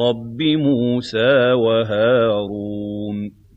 رَبِّ مُوسَىٰ وَهَارُونَ